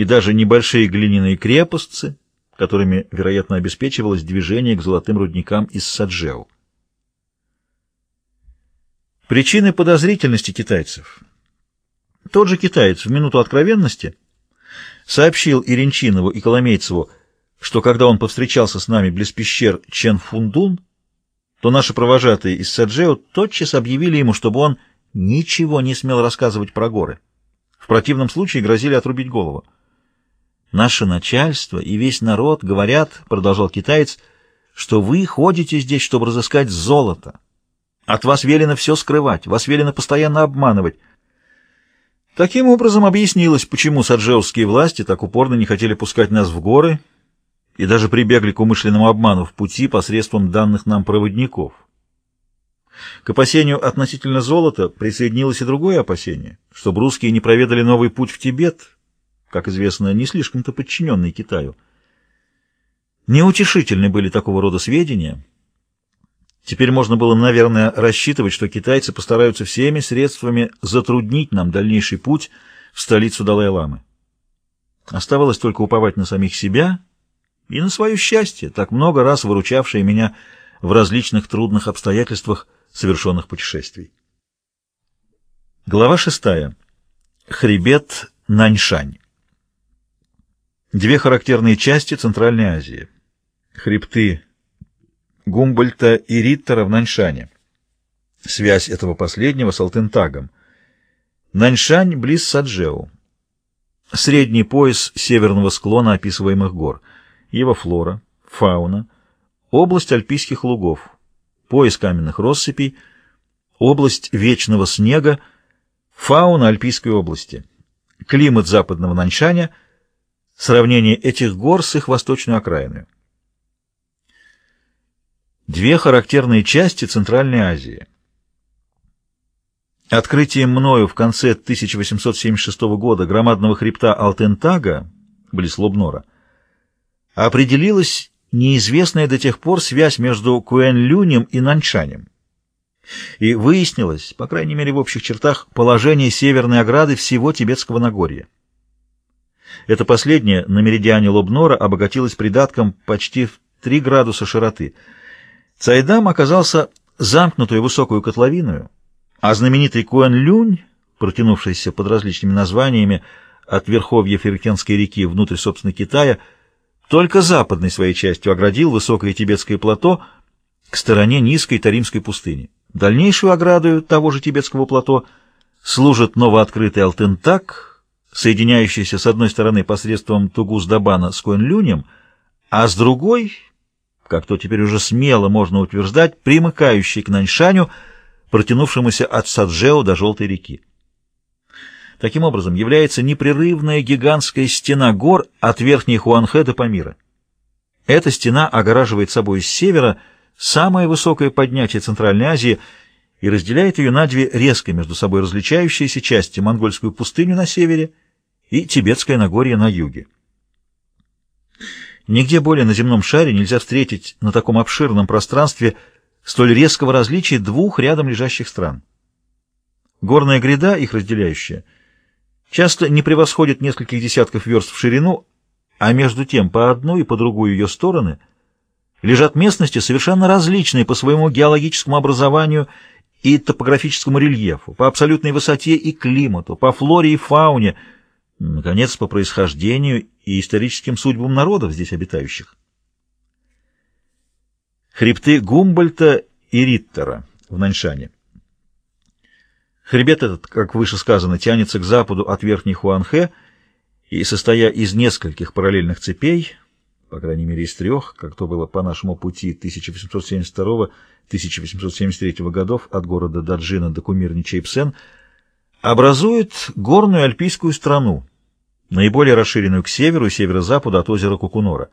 и даже небольшие глиняные крепостцы, которыми, вероятно, обеспечивалось движение к золотым рудникам из Саджеу. Причины подозрительности китайцев. Тот же китаец в минуту откровенности сообщил Иринчинову и Коломейцеву, что когда он повстречался с нами близ пещер Чен-Фундун, то наши провожатые из Саджео тотчас объявили ему, чтобы он ничего не смел рассказывать про горы. В противном случае грозили отрубить голову. «Наше начальство и весь народ говорят, — продолжал китаец, — что вы ходите здесь, чтобы разыскать золото. От вас велено все скрывать, вас велено постоянно обманывать. Таким образом объяснилось, почему саджеусские власти так упорно не хотели пускать нас в горы и даже прибегли к умышленному обману в пути посредством данных нам проводников. К опасению относительно золота присоединилось и другое опасение, чтобы русские не проведали новый путь в Тибет, как известно, не слишком-то подчиненный Китаю. Неутешительны были такого рода сведения, Теперь можно было, наверное, рассчитывать, что китайцы постараются всеми средствами затруднить нам дальнейший путь в столицу Далай-Ламы. Оставалось только уповать на самих себя и на свое счастье, так много раз выручавшее меня в различных трудных обстоятельствах совершенных путешествий. Глава шестая. Хребет Наньшань. Две характерные части Центральной Азии. Хребты Гумбольта и Риттера в Наньшане. Связь этого последнего с Алтентагом. Наньшань близ Саджеу. Средний пояс северного склона описываемых гор. Его флора, фауна, область альпийских лугов, пояс каменных россыпей, область вечного снега, фауна Альпийской области, климат западного Наньшаня, сравнение этих гор с их восточной окраиной. Две характерные части Центральной Азии. Открытием мною в конце 1876 года громадного хребта Алтентага, близ Лобнора, определилась неизвестная до тех пор связь между Куэн-Люнем и Наньшанем. И выяснилось, по крайней мере в общих чертах, положение северной ограды всего Тибетского Нагорья. Это последнее на меридиане Лобнора обогатилось придатком почти в 3 градуса широты – Цайдам оказался замкнутую высокую котловиную, а знаменитый Куэн-Люнь, протянувшийся под различными названиями от верховья Феркенской реки внутрь, собственно, Китая, только западной своей частью оградил высокое тибетское плато к стороне низкой Таримской пустыни. Дальнейшую ограду того же тибетского плато служит новооткрытый Алтентак, соединяющийся с одной стороны посредством Тугус-Дабана с Куэн-Люнем, а с другой как то теперь уже смело можно утверждать, примыкающий к Наньшаню, протянувшемуся от Саджео до Желтой реки. Таким образом, является непрерывная гигантская стена гор от верхней Хуанхэ до Памира. Эта стена огораживает собой с севера самое высокое поднятие Центральной Азии и разделяет ее на две резко между собой различающиеся части – Монгольскую пустыню на севере и Тибетское Нагорье на юге. Нигде более на земном шаре нельзя встретить на таком обширном пространстве столь резкого различия двух рядом лежащих стран. Горная гряда, их разделяющая, часто не превосходит нескольких десятков верст в ширину, а между тем по одну и по другую ее стороны лежат местности, совершенно различные по своему геологическому образованию и топографическому рельефу, по абсолютной высоте и климату, по флоре и фауне, наконец, по происхождению и историческим судьбам народов здесь обитающих. Хребты Гумбольта и Риттера в Наньшане. Хребет этот, как выше сказано, тянется к западу от Верхней Хуанхэ и, состоя из нескольких параллельных цепей, по крайней мере из трех, как то было по нашему пути 1872-1873 годов от города Даджина до кумирни Чейпсен, образует горную альпийскую страну, наиболее расширенную к северу и северо-западу от озера Кукунора.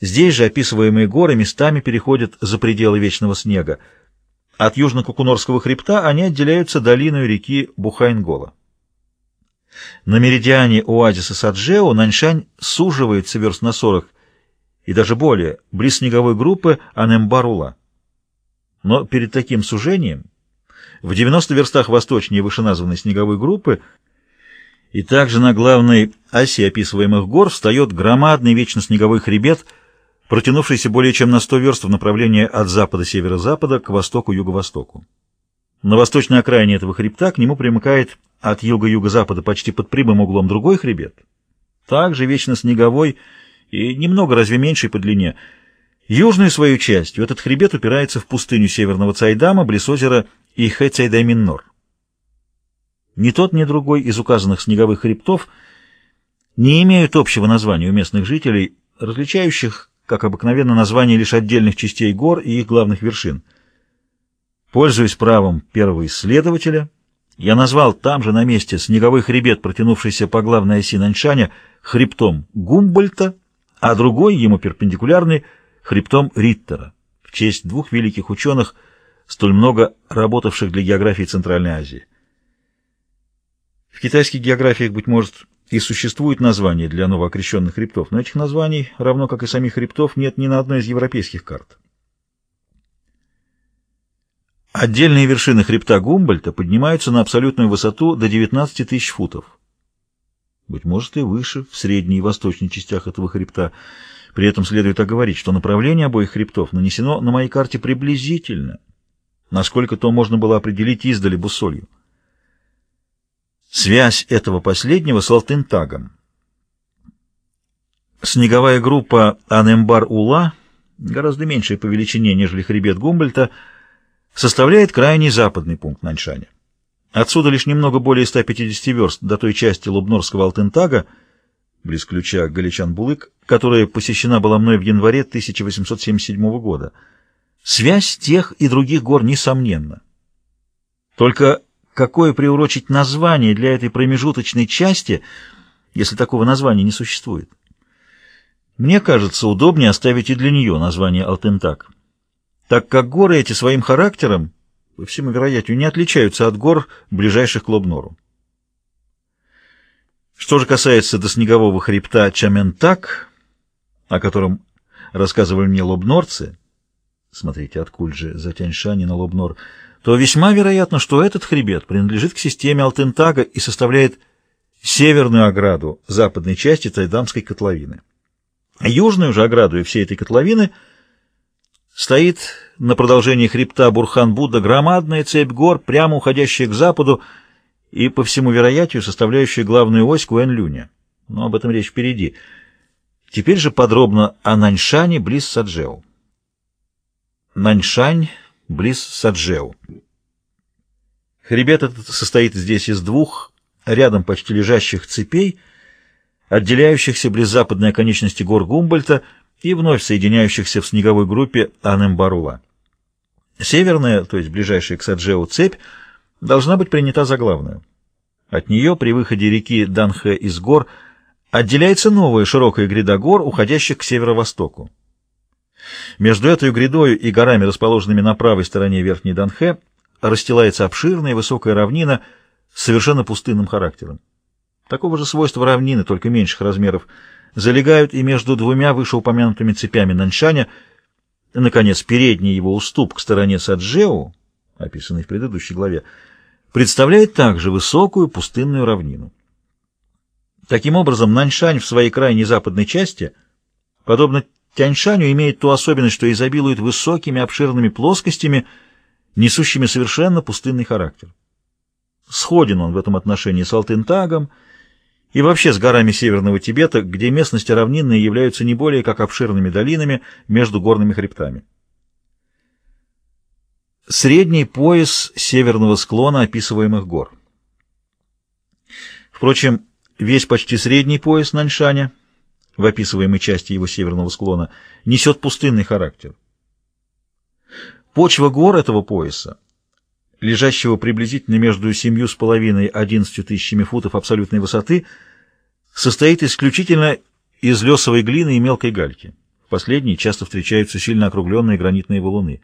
Здесь же описываемые горы местами переходят за пределы вечного снега. От южно-кукунорского хребта они отделяются долиной реки Бухайнгола. На меридиане оазиса Саджео Наньшань суживается верст на 40 и даже более, близ снеговой группы Анембарула. Но перед таким сужением в 90 верстах восточнее вышеназванной снеговой группы И также на главной оси описываемых гор встает громадный вечно снеговой хребет, протянувшийся более чем на 100 верст в направлении от запада-северо-запада к востоку-юго-востоку. На восточной окраине этого хребта к нему примыкает от юга-юго-запада почти под прямым углом другой хребет, также вечно снеговой и немного разве меньший по длине. Южную свою частью этот хребет упирается в пустыню северного Цайдама, близ озера Ихэ-Цайдаминнор. Ни тот, ни другой из указанных снеговых хребтов не имеют общего названия у местных жителей, различающих, как обыкновенно, названия лишь отдельных частей гор и их главных вершин. Пользуясь правом первого исследователя, я назвал там же на месте снеговой хребет, протянувшийся по главной оси Наньшаня, хребтом Гумбольта, а другой, ему перпендикулярный, хребтом Риттера, в честь двух великих ученых, столь много работавших для географии Центральной Азии. В китайских географиях, быть может, и существует название для новоокрещенных хребтов, но этих названий, равно как и самих хребтов, нет ни на одной из европейских карт. Отдельные вершины хребта Гумбольта поднимаются на абсолютную высоту до 19 тысяч футов. Быть может, и выше, в средней и восточной частях этого хребта. При этом следует оговорить, что направление обоих хребтов нанесено на моей карте приблизительно, насколько то можно было определить издали буссолью. Связь этого последнего с Алтентагом. Снеговая группа Анембар-Ула, гораздо меньшая по величине, нежели хребет Гумбольта, составляет крайний западный пункт Наньшаня. Отсюда лишь немного более 150 верст до той части Лубнорского Алтентага, близ ключа Галичан-Булык, которая посещена была мной в январе 1877 года. Связь тех и других гор несомненна. Только какое приурочить название для этой промежуточной части, если такого названия не существует. Мне кажется, удобнее оставить и для нее название Алтентак, так как горы эти своим характером, по всему вероятию, не отличаются от гор, ближайших к Лобнору. Что же касается до снегового хребта Чаментак, о котором рассказывали мне лобнорцы, смотрите, откуда же за Тяньшани на Лобнор, то весьма вероятно, что этот хребет принадлежит к системе Алтентага и составляет северную ограду западной части Тайдамской котловины. Южную же ограду и всей этой котловины стоит на продолжении хребта Бурхан-Будда громадная цепь гор, прямо уходящая к западу и, по всему вероятию, составляющая главную ось Куэн-Люня. Но об этом речь впереди. Теперь же подробно о Наньшане близ Саджеу. Наньшань близ Саджеу. Хребет этот состоит здесь из двух рядом почти лежащих цепей, отделяющихся близ западной оконечности гор Гумбольта и вновь соединяющихся в снеговой группе Анембарула. Северная, то есть ближайшая к Саджеу цепь, должна быть принята за главную. От нее при выходе реки Данхэ из гор отделяется новая широкая гряда гор, уходящих к северо-востоку. Между этой грядой и горами, расположенными на правой стороне Верхней Данхэ, расстилается обширная высокая равнина с совершенно пустынным характером. Такого же свойства равнины, только меньших размеров, залегают и между двумя вышеупомянутыми цепями Наньшаня. Наконец, передний его уступ к стороне Саджеу, описанный в предыдущей главе, представляет также высокую пустынную равнину. Таким образом, Наньшань в своей крайней западной части, подобно Тяньшаню имеет ту особенность, что изобилует высокими обширными плоскостями, несущими совершенно пустынный характер. Сходен он в этом отношении с Алтентагом и вообще с горами Северного Тибета, где местности равнинные являются не более как обширными долинами между горными хребтами. Средний пояс северного склона описываемых гор. Впрочем, весь почти средний пояс Наньшаня — в описываемой части его северного склона, несет пустынный характер. Почва гор этого пояса, лежащего приблизительно между семью с половиной и одиннадцатью тысячами футов абсолютной высоты, состоит исключительно из лесовой глины и мелкой гальки. В последней часто встречаются сильно округленные гранитные валуны.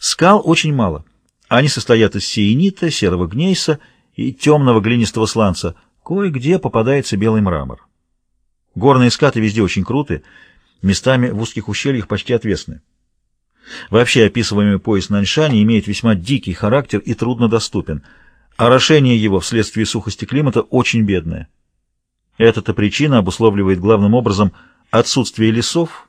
Скал очень мало. Они состоят из сиенита, серого гнейса и темного глинистого сланца. Кое-где попадается белый мрамор. Горные скаты везде очень круты, местами в узких ущельях почти отвесны. Вообще описываемый пояс Наньшани имеет весьма дикий характер и труднодоступен. Орошение его вследствие сухости климата очень бедное. Эта-то причина обусловливает главным образом отсутствие лесов,